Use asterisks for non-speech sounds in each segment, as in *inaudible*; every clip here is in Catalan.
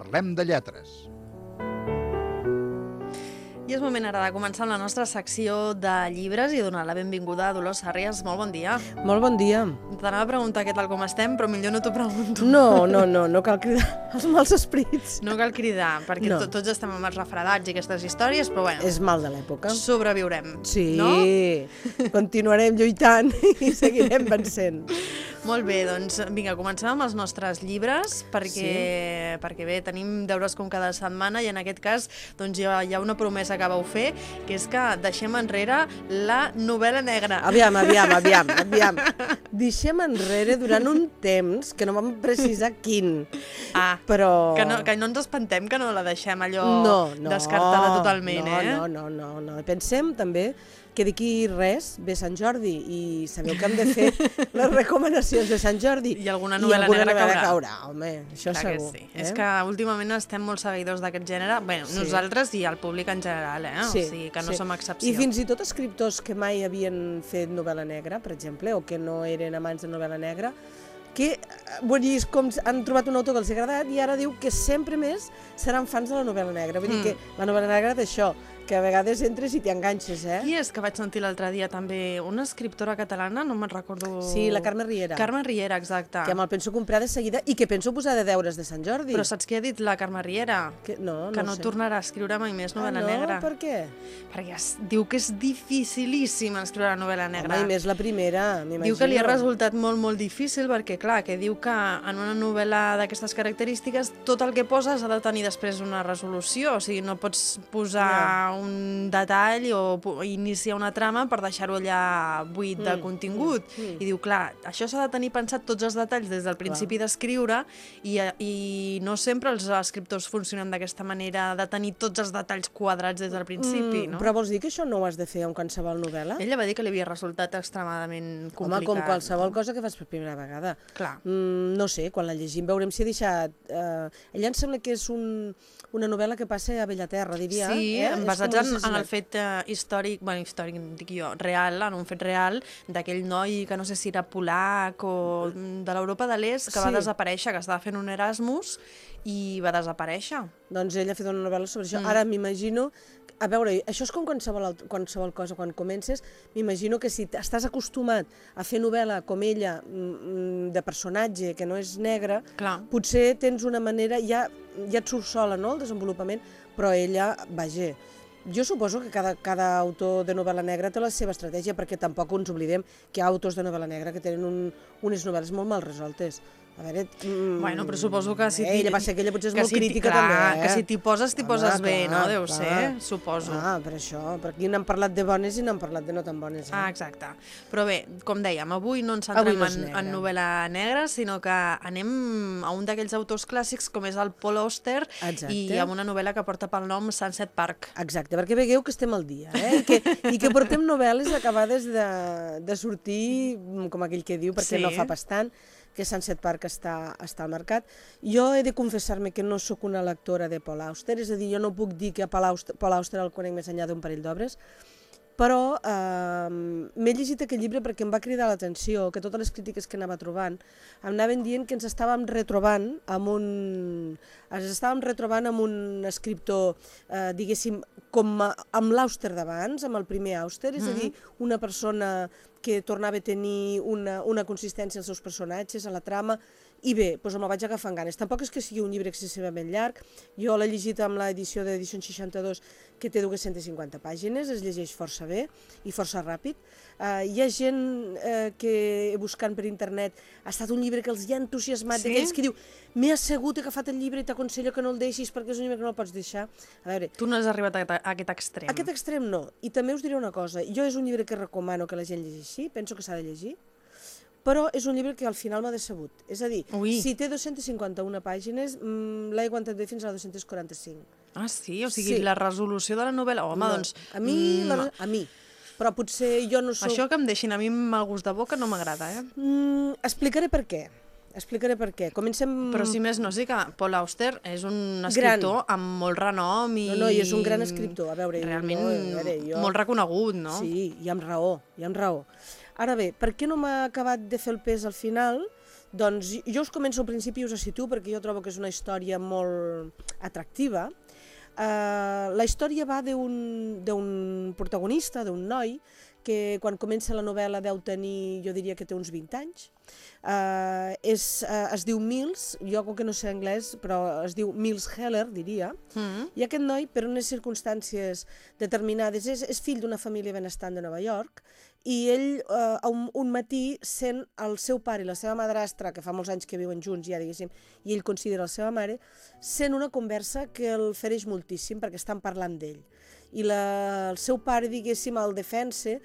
Parlem de lletres. I és moment ara de començar amb la nostra secció de llibres i donar la benvinguda a Dolors Sàrries. Molt bon dia. Molt bon dia. T'anava a preguntar què tal com estem, però millor no t'ho pregunto. No, no, no, no cal cridar *laughs* els mals esprits. No cal cridar, perquè No. to tots estem amb els refredats i aquestes històries, però bueno, És mal de l'època. sobreviurem. Sí, No? continuarem lluitant i seguirem vencent. *laughs* Molt bé, doncs vinga, comencem amb els nostres llibres, perquè, perquè bé, tenim deures com cada setmana i en aquest cas doncs, hi, ha, hi ha una promesa que vau fer, que és que deixem enrere la novel·la negra. Aviam, aviam, aviam, *laughs* aviam. Deixem enrere durant un temps, que no vam precisar quin, Ah, però... que no, que no ens espantem que no la deixem allò no, no, descartada totalment, no, eh? No, no, no, no. Pensem també que d'aquí res ve Sant Jordi i sabeu que hem de fer *laughs* les recomanacions de Sant Jordi. I alguna novel·la alguna negra novel·la caurà. caurà. Home, això Clar segur. que sí. Eh? És que últimament estem molt seguidors d'aquest gènere, bueno, Sí. nosaltres i el públic en general, eh? o sigui que no som excepció. I fins i tot escriptors que mai havien fet novel·la negra, per exemple, o que no eren amants de novel·la negra, que eh, vull dir, és com han trobat un autor que els ha agradat i ara diu que sempre més seran fans de la novel·la negra. Vull Mm. dir que la novel·la negra d'això, que a vegades entres i t'hi enganxes, eh? Qui és que vaig sentir l'altre dia també? Una escriptora catalana, no me'n recordo... Sí, la Carme Riera. Carme Riera, exacte. Que me'l penso comprar de seguida i que penso posar de deures de Sant Jordi. Però saps què ha dit la Carme Riera? Que, no, que no, no sé. tornarà a escriure mai més novel·la ah, no? negra. Per què? Perquè es, diu que és dificilíssim escriure novel·la negra. Home, i més la primera, m'imagino. Diu que li ha resultat molt, molt difícil perquè, clar, que diu que en una novel·la d'aquestes característiques tot el que poses ha de tenir després una resolució, o sigui, no pots posar un detall o iniciar una trama per deixar-ho allà buit de Mm, contingut. mm, mm. I diu, clar, això s'ha de tenir pensat tots els detalls des del principi d'escriure i, i no sempre els escriptors funcionen d'aquesta manera de tenir tots els detalls quadrats des del principi, no? Mm, Però vols dir que això no ho has de fer amb qualsevol novel·la? Ella va dir que li havia resultat extremadament complicat. Home, com qualsevol cosa que fas per primera vegada. Clar. Mm, no sé, quan la llegim veurem si ha deixat... Eh, ella em sembla que és un, una novel·la que passa a Bellaterra, diria. Sí, eh? eh? Basats en, en el fet eh, històric, bueno, històric, dic jo, real, en un fet real, d'aquell noi que no sé si era polac o de l'Europa de l'Est, que va Sí. desaparèixer, que estava fent un Erasmus i va desaparèixer. Doncs ella ha fet una novel·la sobre això. Mm. Ara m'imagino... A veure, això és com qualsevol, qualsevol cosa. Quan comences, m'imagino que si estàs acostumat a fer novel·la com ella, mm, mm, de personatge, que no és negre, Clar. potser tens una manera, ja, ja et surt sola, no?, el desenvolupament, però ella, vaja, jo suposo que cada, cada autor de novel·la negra té la seva estratègia, perquè tampoc ens oblidem que hi ha autors de novel·la negra que tenen un, unes novel·les molt mal resoltes. A veure... Mm, Bueno, però suposo que si... eh, ella va ser que ella potser és molt si crítica clar, també, eh? Que si t'hi poses, t'hi Home, poses bé, no? clar, Deu clar. ser, suposo. Ah, per això, per aquí n'han parlat de bones i n'han parlat de no tan bones. Eh? Ah, exacte. Però bé, com dèiem, avui no ens centrem no en, negra. en novel·la negra, sinó que anem a un d'aquells autors clàssics com és el Paul Auster Exacte. i amb una novel·la que porta pel nom Sunset Park. Exacte, perquè vegueu que estem al dia, eh? I que, i que portem novel·les acabades de, de sortir, com aquell que diu, perquè Sí. no fa pas tant, que Sunset Park està, està al mercat. Jo he de confessar-me que no sóc una lectora de Paul Auster, és a dir, jo no puc dir que Paul Auster, Paul Auster el conec més enllà d'un parell d'obres, però eh, m'he llegit aquest llibre perquè em va cridar l'atenció que totes les crítiques que anava trobant em anaven dient que ens estàvem retrobant amb un, ens estàvem retrobant amb un escriptor, eh, diguéssim, com a, amb l'Auster d'abans, amb el primer Auster, és a dir, una persona que tornava a tenir una, una consistència als seus personatges, a la trama, i bé, doncs me'l vaig agafar amb ganes. Tampoc és que sigui un llibre excessivament llarg, jo l'he llegit amb l'edició d'edició 62, que té 250 pàgines, es llegeix força bé i força ràpid. Uh, hi ha gent uh, que, buscant per internet, ha estat un llibre que els hi ha entusiasmat, Sí? d'aquells que diu m'he assegut, he agafat el llibre i t'aconsello que no el deixis perquè és un llibre que no el pots deixar. A veure, Tu no has arribat a, a aquest extrem. aquest extrem no. I també us diré una cosa. Jo és un llibre que recomano que la gent llegeixi, penso que s'ha de llegir, però és un llibre que al final m'ha decebut. És a dir, Ui. si té 251 pàgines, mm, l'he aguantat bé fins a la 245. Ah, sí? O sigui, Sí. la resolució de la novel·la... Home, no. doncs... A mi, mm, la, a mi. Però potser jo no soc... Això que em deixin a mi amb mal gust de boca no m'agrada, eh? Mm, explicaré per què. Explicaré per què. Comencem... Però si més no, sí que Paul Auster és un escriptor amb molt renom i... No, no, i és un gran escriptor. A veure, Realment jo, a veure, jo... molt reconegut, no? Sí, i amb raó, i amb raó. Ara bé, per què no m'ha acabat de fer el pes al final? Doncs jo us començo al principi i us situo perquè jo trobo que és una història molt atractiva. Uh, la història va d'un protagonista, d'un noi, que quan comença la novel·la deu tenir, jo diria que té uns 20 anys, Uh, és, uh, es diu Mills, jo com que no sé anglès, però es diu Mills Heller, diria, mm -hmm. i aquest noi, per unes circumstàncies determinades, és, és fill d'una família benestant de Nova York, i ell uh, un, un matí sent el seu pare i la seva madrastra, que fa molts anys que viuen junts ja, diguéssim, i ell considera la seva mare, sent una conversa que el fereix moltíssim perquè estan parlant d'ell. I la, el seu pare, diguéssim, el defensa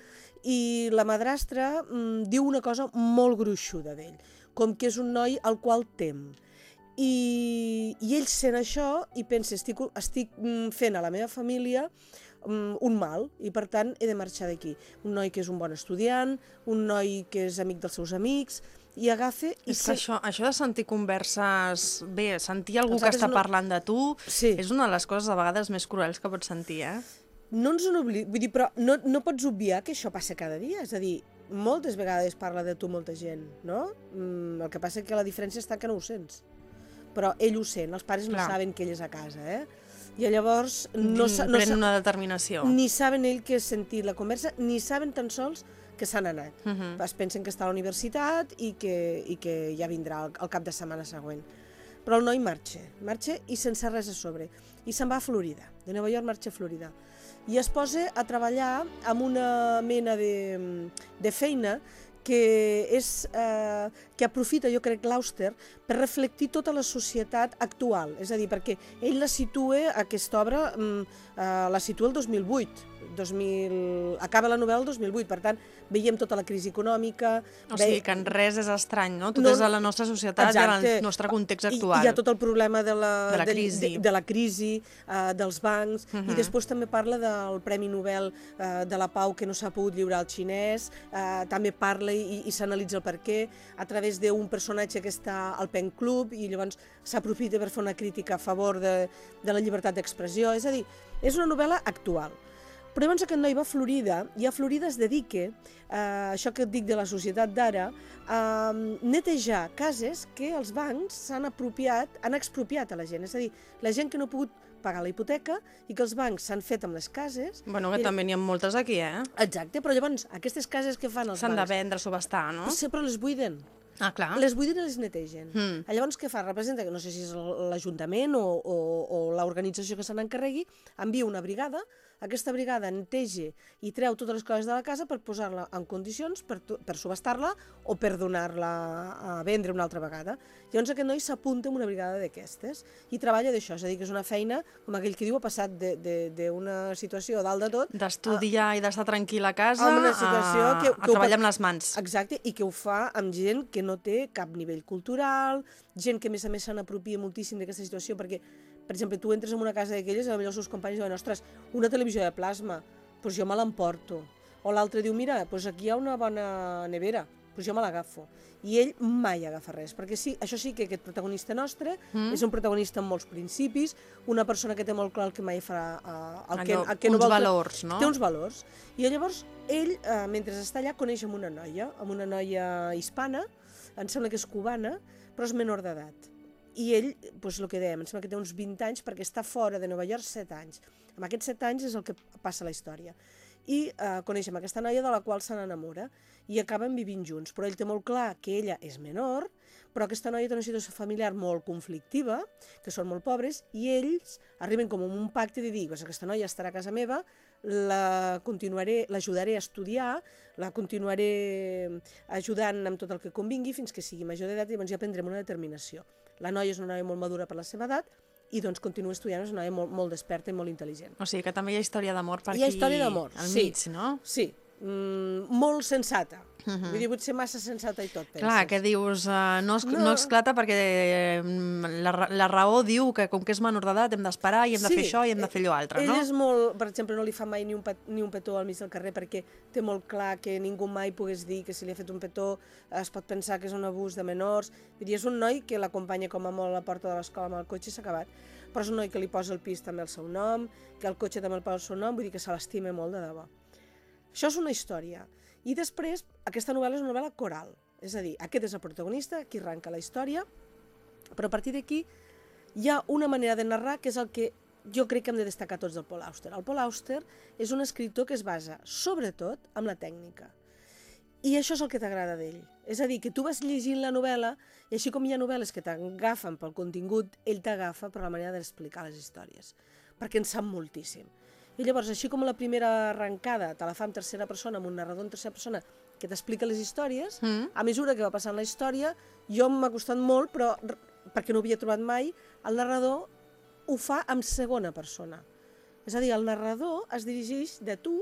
i la madrastra mm, diu una cosa molt gruixuda d'ell, com que és un noi al qual tem. I, i ell sent això i pensa, estic, estic mm, fent a la meva família mm, un mal i per tant he de marxar d'aquí. Un noi que és un bon estudiant, un noi que és amic dels seus amics, i agafa... I és que se... això, això de sentir converses... Bé, sentir algú que està no... parlant de tu sí. és una de les coses a vegades més cruels que pots sentir, eh? no ens n'oblidem, vull dir, però no, no pots obviar que això passa cada dia, és a dir, moltes vegades parla de tu molta gent, no? Mm, el que passa que la diferència està que no ho sents. Però ell ho sent, els pares Clar. no saben que ell és a casa, eh? I llavors no, no Pren una determinació. Ni saben ell que ha sentit la conversa, ni saben tan sols que s'han anat. Uh mhm. -huh. Es pensen que està a la universitat i que, i que ja vindrà el, el cap de setmana següent. Però el noi marxa, marxa i sense res a sobre. I se'n va a Florida, de Nova York marxa a Florida i es posa a treballar amb una mena de, de feina que, és, eh, que aprofita, jo crec, l'Auster per reflectir tota la societat actual. És a dir, perquè ell la situa, aquesta obra, eh, la situa el 2008, 2000, acaba la novel·la el 2008, per tant, veiem tota la crisi econòmica... O sigui, que en res és estrany, no? Tot no, és a la nostra societat exacte. i al nostre context actual. I hi ha tot el problema de la, de la crisi, de, de, de la crisi uh, dels bancs, uh -huh. i mhm. després també parla del Premi Nobel uh, de la Pau que no s'ha pogut lliurar al xinès, uh, també parla i, i s'analitza el per què, a través d'un personatge que està al Pen Club, i llavors s'aprofita per fer una crítica a favor de, de la llibertat d'expressió, és a dir, és una novel·la actual. Però llavors aquest noi va a Florida i a Florida es dedica, eh, això que et dic de la societat d'ara, a netejar cases que els bancs s'han apropiat, han expropiat a la gent. És a dir, la gent que no ha pogut pagar la hipoteca i que els bancs s'han fet amb les cases... Bueno, que i... també n'hi ha moltes aquí, eh? Exacte, però llavors aquestes cases que fan els bancs... S'han de vendre, subestar, no? Però les buiden. Ah, clar. Les buiden i les netegen. Mm. Llavors, què fa? Representa que no sé si és l'Ajuntament o, o, o l'organització que se n'encarregui, envia una brigada aquesta brigada neteja i treu totes les coses de la casa per posar-la en condicions per, per subestar-la o per donar-la a vendre una altra vegada. Llavors aquest noi s'apunta en una brigada d'aquestes i treballa d'això, és a dir, que és una feina, com aquell que diu, ha passat d'una situació dalt de tot... D'estudiar i d'estar tranquil a casa a, una situació a, que, que a treballar amb les mans. Exacte, i que ho fa amb gent que no té cap nivell cultural, gent que a més a més se n'apropia moltíssim d'aquesta situació perquè per exemple, tu entres en una casa d'aquelles i potser els seus companys diuen ostres, una televisió de plasma, doncs jo me l'emporto. O l'altre diu, mira, doncs aquí hi ha una bona nevera, doncs jo me l'agafo. I ell mai agafa res, perquè sí, això sí que aquest protagonista nostre mm. és un protagonista amb molts principis, una persona que té molt clar el que mai farà... Uh, el que, el que no vol, valors, no? Té uns valors. I llavors ell, uh, mentre està allà, coneix amb una noia, amb una noia hispana, em sembla que és cubana, però és menor d'edat i ell, doncs el que dèiem, em sembla que té uns 20 anys perquè està fora de Nova York 7 anys. Amb aquests 7 anys és el que passa la història. I eh, coneixem aquesta noia de la qual se n'enamora i acaben vivint junts, però ell té molt clar que ella és menor, però aquesta noia té una situació familiar molt conflictiva, que són molt pobres, i ells arriben com un pacte de dir, aquesta noia estarà a casa meva, la continuaré, a estudiar, la continuaré ajudant amb tot el que convingui fins que sigui major d'edat i llavors ja prendrem una determinació. La noia és una noia molt madura per la seva edat i doncs continua estudiant, és una noia molt, molt desperta i molt intel·ligent. O sigui que també hi ha història d'amor per aquí hi ha història d'amor, sí. mig, no? Sí, mm, molt sensata. Uh -huh. Vull dir, potser massa sensata i tot, penses. Clar, que dius, uh, no, es, no. no esclata perquè mm, la, la raó diu que com que és menor d'edat hem d'esperar i hem sí, de fer això i hem de fer allò altre, ell no? Ell és molt, per exemple, no li fa mai ni un, pet, ni un petó al mig del carrer perquè té molt clar que ningú mai pogués dir que si li ha fet un petó es pot pensar que és un abús de menors. Vull dir, és un noi que l'acompanya com a molt a la porta de l'escola amb el cotxe i s'ha acabat. Però és un noi que li posa el pis també el seu nom, que el cotxe també el posa el seu nom, vull dir que se l'estima molt de debò. Això és una història. I després, aquesta novel·la és una novel·la coral. És a dir, aquest és el protagonista, aquí arranca la història, però a partir d'aquí hi ha una manera de narrar que és el que jo crec que hem de destacar tots del Paul Auster. El Paul Auster és un escriptor que es basa, sobretot, en la tècnica. I això és el que t'agrada d'ell. És a dir, que tu vas llegint la novel·la i així com hi ha novel·les que t'agafen pel contingut, ell t'agafa per la manera d'explicar les històries, perquè en sap moltíssim. I llavors, així com la primera arrencada te la fa en tercera persona, amb un narrador en tercera persona, que t'explica les històries, mm. a mesura que va passant la història, jo m'ha costat molt, però perquè no ho havia trobat mai, el narrador ho fa en segona persona. És a dir, el narrador es dirigeix de tu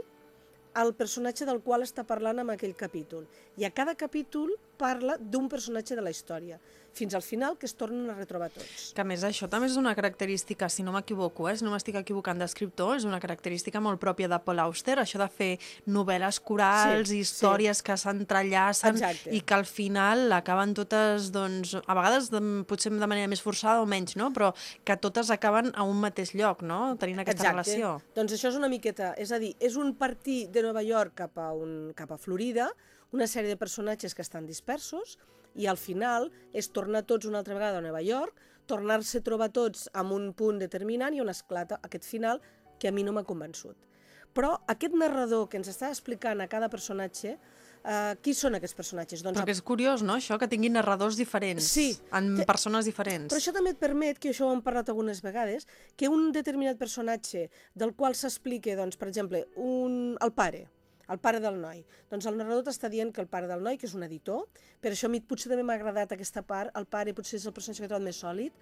al personatge del qual està parlant en aquell capítol. I a cada capítol parla d'un personatge de la història fins al final que es tornen a retrobar tots. Que a més això també és una característica, si no m'equivoco, eh? si no m'estic equivocant d'escriptor, és una característica molt pròpia de Paul Auster, això de fer novel·les corals, sí, històries sí. que s'entrellacen i que al final acaben totes, doncs, a vegades de, potser de manera més forçada o menys, no? però que totes acaben a un mateix lloc, no? tenint aquesta Exacte. relació. Doncs això és una miqueta, és a dir, és un partir de Nova York cap a, un, cap a Florida, una sèrie de personatges que estan dispersos, i al final és tornar tots una altra vegada a Nova York, tornar-se a trobar tots amb un punt determinant i on esclata aquest final que a mi no m'ha convençut. Però aquest narrador que ens està explicant a cada personatge, eh, qui són aquests personatges? Doncs Però que és curiós, no?, això, que tinguin narradors diferents, sí, en te... persones diferents. Però això també et permet, que això ho hem parlat algunes vegades, que un determinat personatge del qual s'explique, doncs, per exemple, un, el pare, el pare del noi. Doncs el narrador t'està dient que el pare del noi, que és un editor, per això a mi potser també m'ha agradat aquesta part, el pare potser és el personatge que he trobat més sòlid,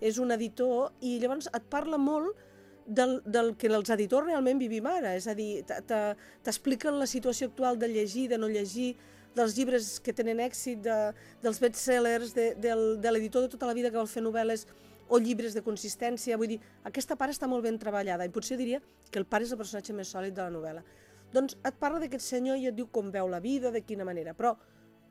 és un editor i llavors et parla molt del, del que els editors realment vivim ara, és a dir, t'expliquen la situació actual de llegir, de no llegir, dels llibres que tenen èxit, de, dels bestsellers, de, del, de l'editor de tota la vida que vol fer novel·les o llibres de consistència, vull dir, aquesta part està molt ben treballada i potser diria que el pare és el personatge més sòlid de la novel·la. Doncs et parla d'aquest senyor i et diu com veu la vida, de quina manera, però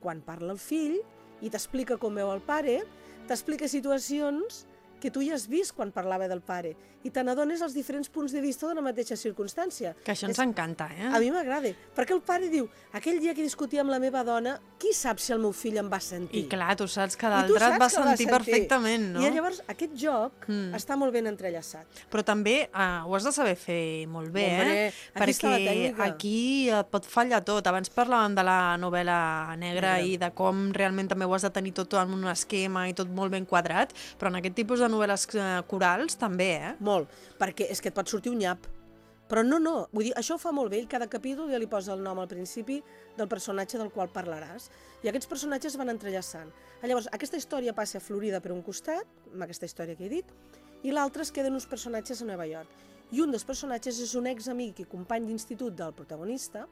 quan parla el fill i t'explica com veu el pare, t'explica situacions que tu ja has vist quan parlava del pare i te n'adones els diferents punts de vista d'una mateixa circumstància. Que això ens és... encanta, eh? A mi m'agrada, perquè el pare diu, aquell dia que discutia amb la meva dona, qui sap si el meu fill em va sentir? I clar, tu saps que l'altre et va sentir, va sentir perfectament, no? I llavors aquest joc mm. està molt ben entrellaçat. Però també uh, ho has de saber fer molt bé, Hombre, eh? Aquí perquè aquí et pot fallar tot. Abans parlàvem de la novel·la negra Negra. i de com realment també ho has de tenir tot en un esquema i tot molt ben quadrat, però en aquest tipus de novel·les eh, corals també, eh? Molt, perquè és que et pot sortir un nyap. Però no, no, vull dir, això ho fa molt bé, ell cada capítol ja li posa el nom al principi del personatge del qual parlaràs, i aquests personatges van entrellaçant. Llavors, aquesta història passa a Florida per un costat, amb aquesta història que he dit, i l'altre es queden uns personatges a Nova York. I un dels personatges és un ex-amic i company d'institut del protagonista,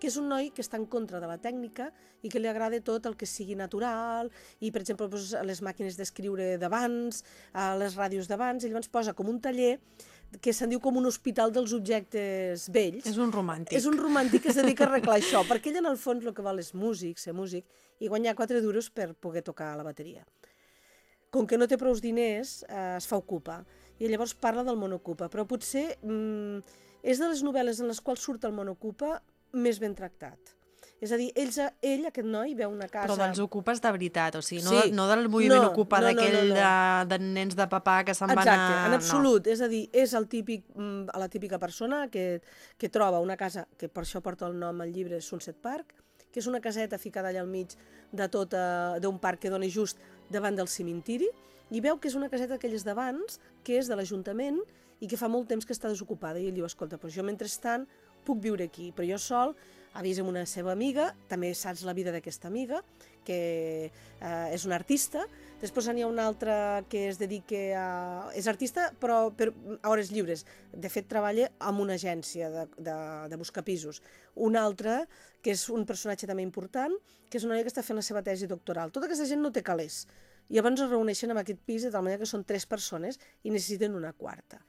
que és un noi que està en contra de la tècnica i que li agrada tot el que sigui natural i, per exemple, doncs, les màquines d'escriure d'abans, les ràdios d'abans, i llavors posa com un taller que se'n diu com un hospital dels objectes vells. És un romàntic. És un romàntic que es dedica a arreglar això, perquè ell en el fons el que vol és músic, ser músic, i guanyar 4 duros per poder tocar la bateria. Com que no té prou diners, eh, es fa ocupa, i llavors parla del monocupa, però potser mm, és de les novel·les en les quals surt el monocupa més ben tractat. És a dir, ells, ell, aquest noi, veu una casa... Però dels ocupes de veritat, o sigui, no, sí. no del moviment no, ocupa no, d'aquell no, no, no. de, de nens de papà que se'n van a... Exacte, en absolut. No. És a dir, és el típic, mm, la típica persona que, que troba una casa, que per això porta el nom al llibre Sunset Park, que és una caseta ficada allà al mig de tot d'un parc que dona just davant del cimentiri, i veu que és una caseta d'aquelles d'abans, que és de l'Ajuntament i que fa molt temps que està desocupada. I ell diu, escolta, però jo mentrestant puc viure aquí, però jo sol vist amb una seva amiga, també saps la vida d'aquesta amiga, que eh, és una artista, després n'hi ha una altra que es dedica a... és artista però per, a hores lliures, de fet treballa amb una agència de, de, de buscar pisos. Una altra, que és un personatge també important, que és una noia que està fent la seva tesi doctoral. Tota aquesta gent no té calés, i llavors es reuneixen en aquest pis de tal manera que són tres persones i necessiten una quarta.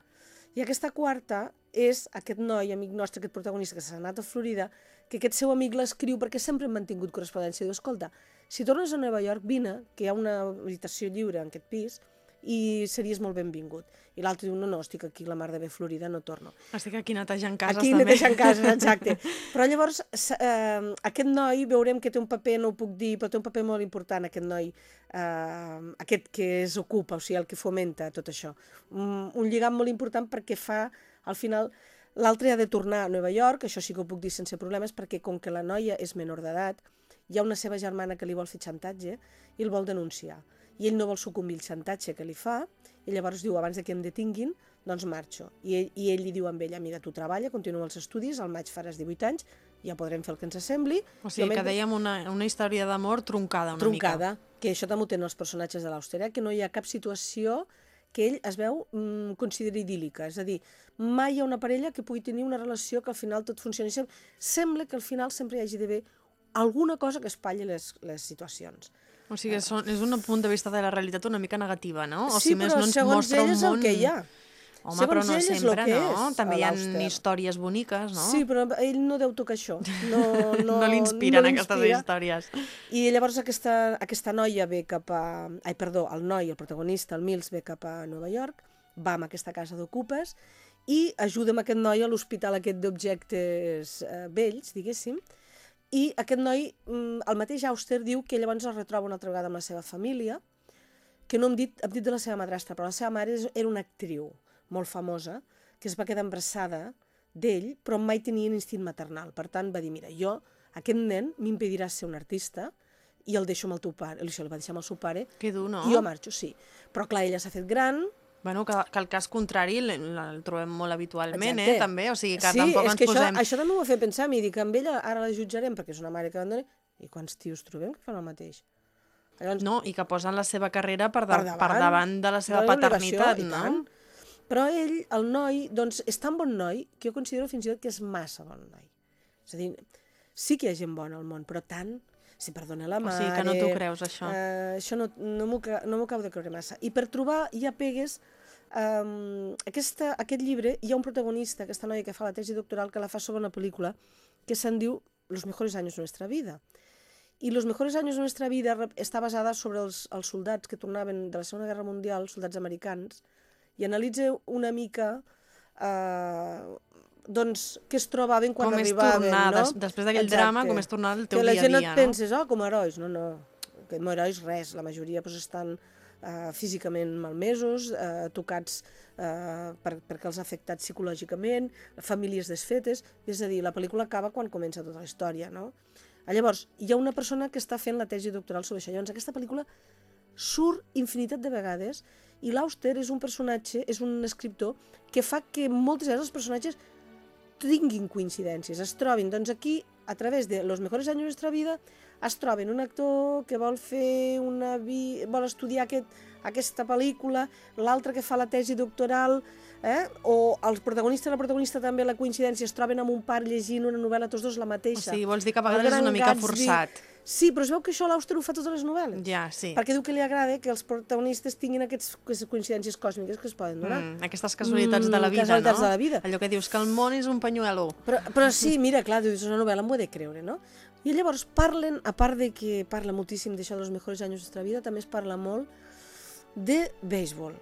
I aquesta quarta és aquest noi, amic nostre, aquest protagonista que s'ha anat a Florida, que aquest seu amic l'escriu perquè sempre hem mantingut correspondència. Diu, escolta, si tornes a Nova York, vine, que hi ha una habitació lliure en aquest pis, i series molt benvingut. I l'altre diu, no, no, estic aquí la mar de bé florida, no torno. Estic aquí netejant cases Aquí també. netejant cases, exacte. *laughs* Però llavors, eh, aquest noi, veurem que té un paper, no ho puc dir, però té un paper molt important, aquest noi, eh, aquest que es ocupa, o sigui, el que fomenta tot això. Un, un lligam molt important perquè fa, al final, l'altre ha de tornar a Nova York, això sí que ho puc dir sense problemes, perquè com que la noia és menor d'edat, hi ha una seva germana que li vol fer xantatge i el vol denunciar. I ell no vol sucumbir el xantatge que li fa, i llavors diu, abans de que em detinguin, doncs marxo. I ell, i ell li diu amb ella, mira, tu treballa, continua els estudis, al maig faràs 18 anys, ja podrem fer el que ens assembli. O sigui, Jo que mentre- dèiem una, una història d'amor truncada una truncada, mica. que això també ho tenen els personatges de l'Àustria, que no hi ha cap situació que ell es veu mm, consideri idíl·lica. És a dir, mai hi ha una parella que pugui tenir una relació que al final tot funcioni. Sem- Sembla que al final sempre hi hagi d'haver alguna cosa que espatlli les, les situacions. O sigui, són, és un punt de vista de la realitat una mica negativa, no? O sí, si més però no ens segons ell és món... el que hi ha. Home, Segons però no ell sempre, no? és, També a hi ha històries boniques, no? Sí, però ell no deu tocar això. No, *laughs* no, no l'inspiren no aquestes històries. I llavors aquesta, aquesta noia ve cap a... Ai, perdó, el noi, el protagonista, el Mills, ve cap a Nova York, va amb aquesta casa d'ocupes i ajuda amb aquest noi a l'hospital aquest d'objectes eh, vells, diguéssim, i aquest noi, mm, el mateix Auster, diu que llavors es retroba una altra vegada amb la seva família, que no hem dit, hem dit de la seva madrastra, però la seva mare era una actriu molt famosa, que es va quedar embarassada d'ell, però mai tenia instint maternal. Per tant, va dir, mira, jo, aquest nen m'impedirà ser un artista i el deixo amb el teu pare. Això el va deixar amb el seu pare. Que dur, no? I jo marxo, sí. Però clar, ella s'ha fet gran, Bueno, que, que el cas contrari el, el trobem molt habitualment, Exacte. eh, també, o sigui que sí, tampoc és ens que posem... això, això també m'ho va fer pensar mi, dic, amb ella ara la jutjarem perquè és una mare que abandona, i quants tios trobem que fan el mateix? Llavors, No, i que posen la seva carrera per, de, per per, davant, davant de la seva de paternitat, no? tant. Però ell, el noi, doncs, és tan bon noi que jo considero fins i tot que és massa bon noi. És a dir, sí que hi ha gent bona al món, però tant, si perdona la O mare... sigui que no t'ho creus, això. Eh, això no, no m'ho no acabo de creure massa. I per trobar ja pegues um, aquesta, aquest llibre, hi ha un protagonista, aquesta noia que fa la tesi doctoral, que la fa sobre una pel·lícula que se'n diu Los mejores años de nuestra vida. I Los mejores años de nuestra vida està basada sobre els, els soldats que tornaven de la Segona Guerra Mundial, soldats americans, i analitza una mica eh, doncs, què es trobaven quan com és arribaven, tornar, no? des, després d'aquell drama, com és tornar al teu que la dia a gent dia, et penses, oh, com a herois. No, no, com a herois res. La majoria doncs, estan uh, físicament malmesos, uh, tocats uh, per, perquè els ha afectat psicològicament, famílies desfetes, és a dir, la pel·lícula acaba quan comença tota la història, no? Ah, Llavors, hi ha una persona que està fent la tesi doctoral sobre això. Llavors, aquesta pel·lícula surt infinitat de vegades i l'Auster és un personatge, és un escriptor que fa que moltes vegades els personatges tinguin coincidències, es trobin. Doncs aquí, a través de Los mejores años de nuestra vida, es troben un actor que vol fer una vi... vol estudiar aquest, aquesta pel·lícula, l'altre que fa la tesi doctoral, eh? o el protagonista i la protagonista també la coincidència es troben amb un pare llegint una novel·la tots dos la O mateixa. sigui, vols dir que a vegades és una mica Gatsby. forçat. Sí, però es veu que això l'Auster ho fa totes les novel·les. Ja, sí. Perquè diu que li agrada que els protagonistes tinguin aquests, aquestes coincidències còsmiques que es poden donar. Mm, aquestes casualitats de la Mm, vida, casualitats no? de la vida. Allò que dius que el món és un pañuelo. Però, però sí, mira, clar, dius, és una novel·la, m'ho he de creure, no? I llavors parlen, a part de que parla moltíssim d'això dels mejores anys de la nostra vida, també es parla molt de béisbol.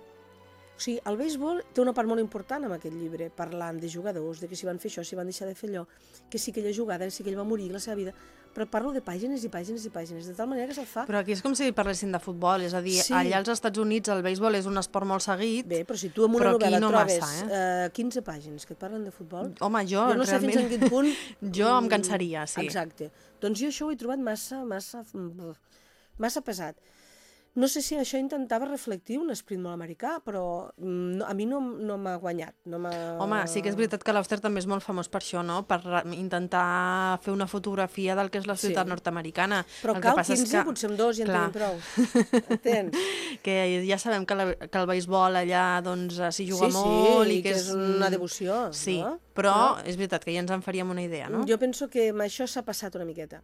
O sigui, el béisbol té una part molt important en aquest llibre, parlant de jugadors, de que si van fer això, si van deixar de fer allò, que sí que ella jugada, sí que ell va morir, la seva vida, però parlo de pàgines i pàgines i pàgines, de tal manera que se'l fa... Però aquí és com si parlessin de futbol, és a dir, Sí. allà als Estats Units el béisbol és un esport molt seguit. Bé, però si tu en una novel·la no trobes massa, eh? 15 pàgines que et parlen de futbol, Home, jo, jo no sé fins realment... en quin punt... *laughs* Jo em mm, cansaria, sí. Exacte. Doncs jo això ho he trobat massa, massa, mm, massa pesat. No sé si això intentava reflectir un esprit molt americà, però mm, no, a mi no, no m'ha guanyat. No. Home, sí que és veritat que l'Auster també és molt famós per això, no? Per intentar fer una fotografia del que és la ciutat Sí. nord-americana. Però El cal que passa 15, és que, potser amb dos ja en clar, tenim prou. *laughs* Entens? que ja sabem que, la, que el béisbol allà doncs, eh, s'hi juga sí, molt sí, i que, és una devoció. Sí, no? però és veritat que ja ens en faríem una idea, no? Jo penso que amb això s'ha passat una miqueta.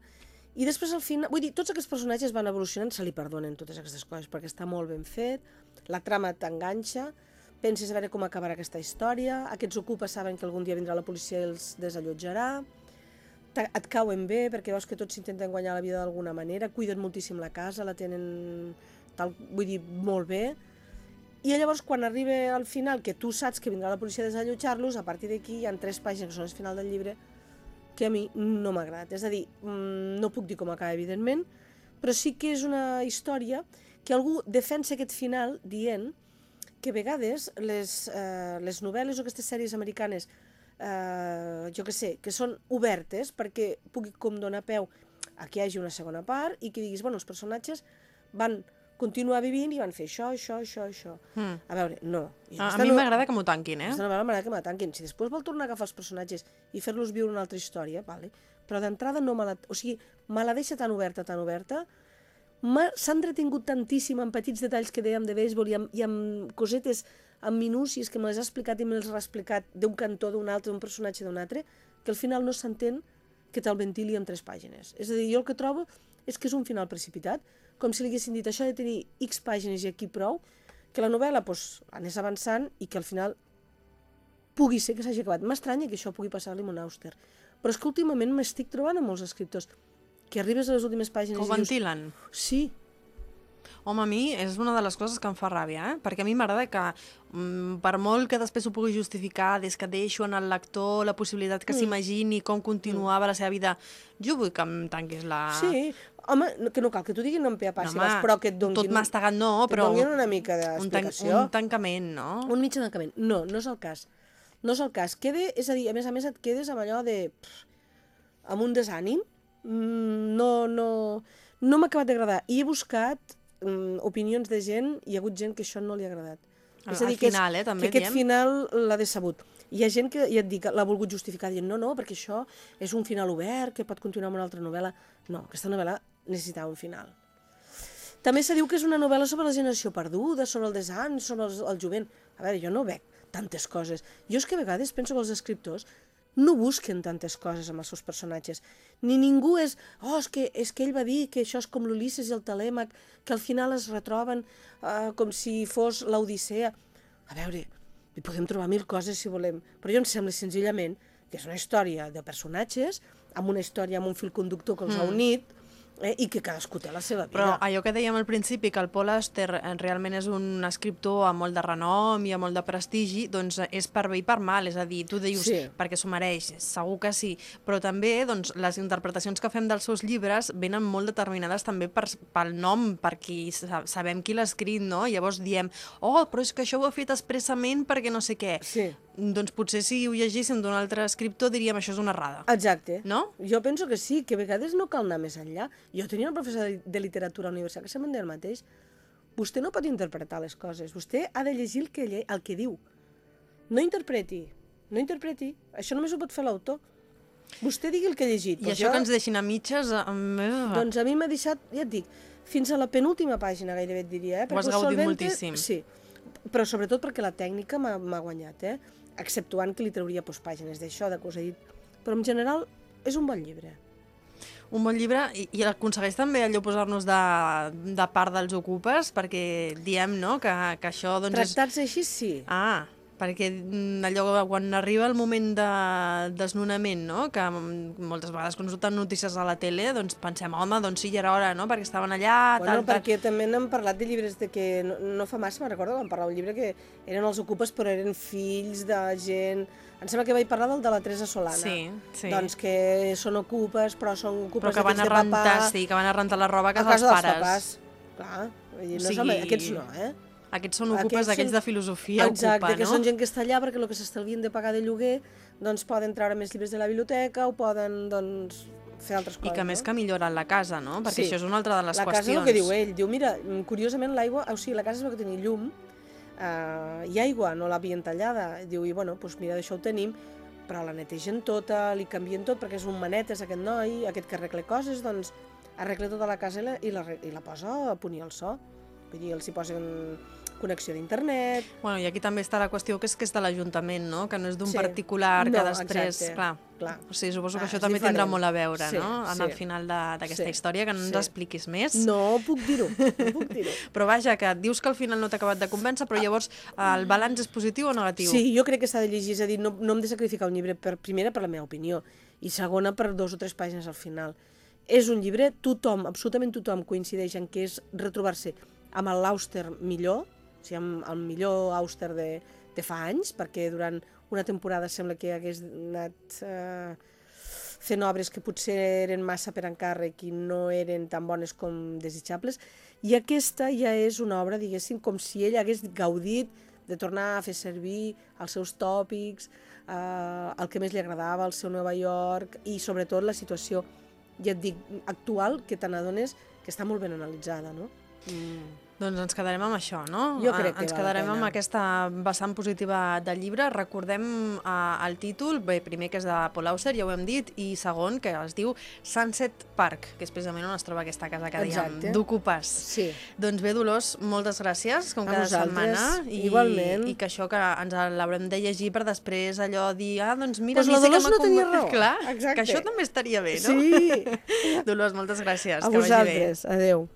I després al final, vull dir, tots aquests personatges van evolucionant, se li perdonen totes aquestes coses perquè està molt ben fet, la trama t'enganxa, penses a veure com acabarà aquesta història, aquests ocupes saben que algun dia vindrà la policia i els desallotjarà, et cauen bé perquè veus que tots s'intenten guanyar la vida d'alguna manera, cuiden moltíssim la casa, la tenen, tal, vull dir, molt bé, I llavors, quan arriba al final, que tu saps que vindrà la policia a desallotjar-los, a partir d'aquí hi ha tres pàgines que són el final del llibre que a mi no m'ha agradat. És a dir, mm, no puc dir com acaba, evidentment, però sí que és una història que algú defensa aquest final dient que a vegades les, eh, les novel·les o aquestes sèries americanes, eh, jo que sé, que són obertes perquè pugui com donar peu a que hi hagi una segona part i que diguis, bueno, els personatges van continuar vivint i van fer això, això, això, això. Mm. A veure, no. A, a mi no- m'agrada que m'ho tanquin, eh? Aquesta novel·la m'agrada que me la tanquin. Si després vol tornar a agafar els personatges i fer-los viure una altra història, vale. però d'entrada no me la... O sigui, me la deixa tan oberta, tan oberta, s'ha entretingut tantíssim en petits detalls que dèiem de béisbol i amb, i amb cosetes, amb minúcies que me les ha explicat i me les ha explicat d'un cantó, d'un altre, d'un personatge d'un altre, que al final no s'entén que te'l ventili en tres pàgines. És a dir, jo el que trobo és que és un final precipitat, com si li haguessin dit això de tenir X pàgines i aquí prou, que la novel·la pues, anés avançant i que al final pugui ser que s'hagi acabat. M'estranya que això pugui passar-li amb un Auster. Però és que últimament m'estic trobant amb molts escriptors que arribes a les últimes pàgines Que ho i dius... ventilen. Sí, Home, a mi és una de les coses que em fa ràbia, eh? perquè a mi m'agrada que, mm, per molt que després ho pugui justificar, des que deixo en el lector la possibilitat Mm. que s'imagini com continuava la seva vida, jo vull que em tanquis la... sí. Home, no- que no cal que t'ho diguin en pe a pa, si Home, vols, però que et donguin... tot mastegat no, que però donguin una mica un, tan d'explicació. un tancament, no? Un mig tancament. No, no és el cas. No és el cas. Quede, és a dir, a més a més et quedes amb allò de... Pff, amb un desànim. Mm, no, no, no m'ha acabat d'agradar. I he buscat mm, opinions de gent, hi ha hagut gent que això no li ha agradat. Al- és a al dir, que, és- final, eh, també que aquest diem. final l'ha decebut. Hi ha gent que, ja et dic, l'ha volgut justificar dient no, no, perquè això és un final obert, que pot continuar amb una altra novel·la. No, aquesta novel·la necessitava un final. També se diu que és una novel·la sobre la generació perduda, sobre el desant, sobre el, el jovent. A veure, jo no veig tantes coses. Jo és que a vegades penso que els escriptors no busquen tantes coses amb els seus personatges. Ni ningú és, oh, és que, és que ell va dir que això és com l'Ulisses i el Telèmac, que al final es retroben uh, com si fos l'Odissea. A veure, hi podem trobar mil coses si volem, però jo em sembla senzillament que és una història de personatges, amb una història, amb un fil conductor que els ha unit, eh, i que cadascú té la seva vida. Però allò que dèiem al principi, que el Paul Auster eh, realment és un escriptor amb molt de renom i amb molt de prestigi, doncs eh, és per bé i per mal, és a dir, tu dius Sí. perquè s'ho mereix, segur que sí, però també doncs, les interpretacions que fem dels seus llibres venen molt determinades també per, pel nom, per qui sa- sabem qui l'ha escrit, no? Llavors diem, oh, però és que això ho ha fet expressament perquè no sé què. Sí. Doncs potser si ho llegíssim d'un altre escriptor diríem això és una errada. Exacte. No? Jo penso que sí, que a vegades no cal anar més enllà. Jo tenia una professora de- literatura universitat que se'm deia el mateix. Vostè no pot interpretar les coses, vostè ha de llegir el que, lle el que diu. No interpreti, no interpreti. Això només ho pot fer l'autor. Vostè digui el que ha llegit. I Doncs això jo- que ens deixin a mitges... Doncs a mi m'ha deixat, ja et dic, fins a la penúltima pàgina gairebé et diria. Eh? Ho has gaudit Solvente- moltíssim. Sí, però sobretot perquè la tècnica m'ha guanyat, eh? Exceptuant que li trauria pues, pàgines d'això, de cosa dit. Però en general és un bon llibre. Un bon llibre i, i aconsegueix també allò posar-nos de, de part dels ocupes perquè diem no, que, que això doncs, és... Tractats així sí. Ah, perquè mm, allò quan arriba el moment de desnonament, no? que moltes vegades quan surten notícies a la tele doncs pensem, home, doncs sí, ja era hora, no? perquè estaven allà... Bueno, tal, tal. perquè també n'hem parlat de llibres de que no, no fa massa, me'n recordo, vam parlar d'un llibre que eren els ocupes però eren fills de gent... Em sembla que vaig parlar del de la Teresa Solana. Sí, sí. Doncs que són ocupes, però són ocupes Però que van a rentar, papà, sí, que van a rentar la roba a a casa, casa dels dels pares. papàs. Clar, no O sigui, aquests no, eh? Aquests són ocupes Aquests d'aquells són- de filosofia Exacte, ocupa, que no? són gent que està allà perquè el que s'estalvien de pagar de lloguer, doncs poden treure més llibres de la biblioteca o poden, doncs, fer altres I coses. que a més no? que milloren la casa, no? Perquè Sí. això és una altra de les la qüestions. casa és el que diu ell. Diu, mira, curiosament l'aigua... O sigui, la casa es que tenia llum eh, i aigua, no l'havien tallada. Diu, i bueno, doncs mira, d'això ho tenim, però la netegen tota, li canvien tot, perquè és un manetes aquest noi, aquest que arregla coses, doncs arregla tota la casa i la, i la, i la posa a punir el so. Vull dir, els hi posen connexió d'internet... Bueno, i aquí també està la qüestió que és que és de l'Ajuntament, no? Que no és d'un Sí. particular que No, després... exacte, Clar, clar. O sigui, suposo que Ah, això també tindrà diferent. molt a veure, Sí, no? En sí. el final de- d'aquesta Sí, història, que no ens sí. expliquis més. No puc dir-ho, no puc dir-ho. *laughs* Però vaja, que dius que al final no t'ha acabat de convèncer, però llavors el balanç és positiu o negatiu? Sí, jo crec que s'ha de llegir, és a dir, no, no hem de sacrificar un llibre, per, primera per la meva opinió, i segona per dos o tres pàgines al final. És un llibre, tothom, absolutament tothom coincideix en que és retrobar-se amb el l'Auster millor, o sigui, amb el millor Auster de, de fa anys, perquè durant una temporada sembla que hagués anat eh, fent obres que potser eren massa per encàrrec i no eren tan bones com desitjables, i aquesta ja és una obra, diguéssim, com si ell hagués gaudit de tornar a fer servir els seus tòpics, eh, el que més li agradava, el seu Nova York, i sobretot la situació, ja et dic, actual, que te n'adones que està molt ben analitzada, no? Mm. Doncs ens quedarem amb això, no? Jo crec que Ens quedarem amb aquesta vessant positiva del llibre. Recordem uh, el títol, bé, primer que és de Paul Auster, ja ho hem dit, i segon que es diu Sunset Park, que és precisament on es troba aquesta casa que Exacte. dèiem, d'ocupes. Sí. Doncs bé, Dolors, moltes gràcies, com A cada setmana. I, igualment. I que això que ens l'haurem de llegir per després allò dir, ah, doncs mira, Pues la sí que Dolors m'ha no tenia raó. *laughs* Clar, Exacte. que això també estaria bé, no? Sí. *laughs* Dolors, moltes gràcies, A que vagi bé. vosaltres. Adéu.